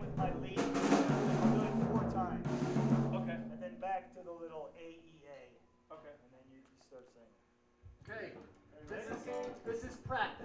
with my lead. Uh, I'm doing four times. Okay. And then back to the little AEA. Okay. And then you, you start saying. Okay. This is, this is practice.